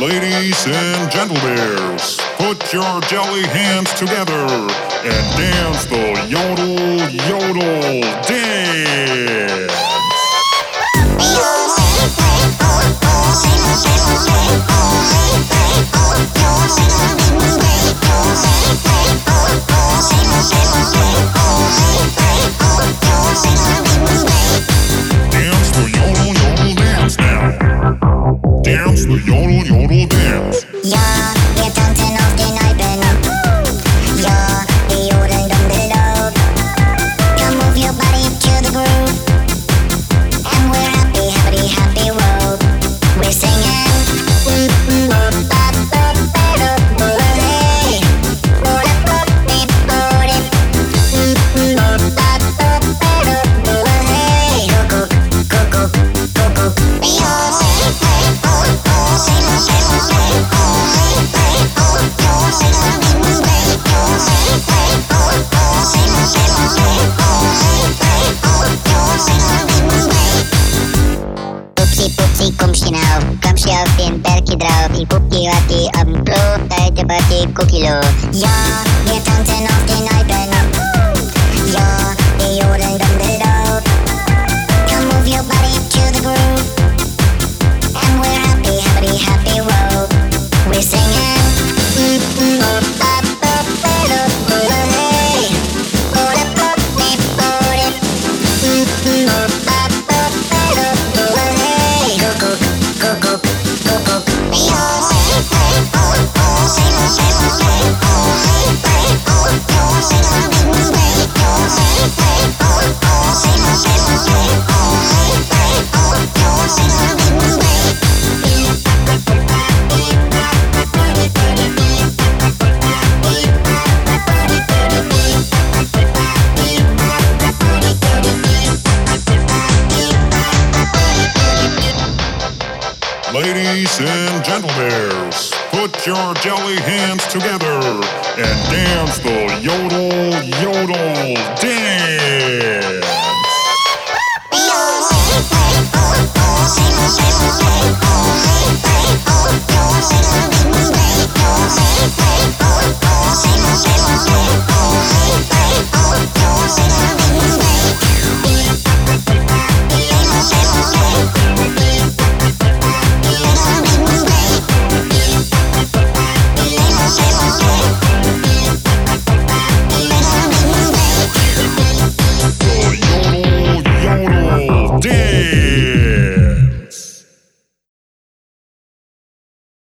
Ladies and gentlebears, put your jelly hands together and dance the yodel yodel. Dance kom snel, kom je op den bergje drauf. Die poepie wat die op een ploeg, tijd de party koekilo. Ladies and gentlebears, put your jelly hands together and dance the yodel yodel dance. D.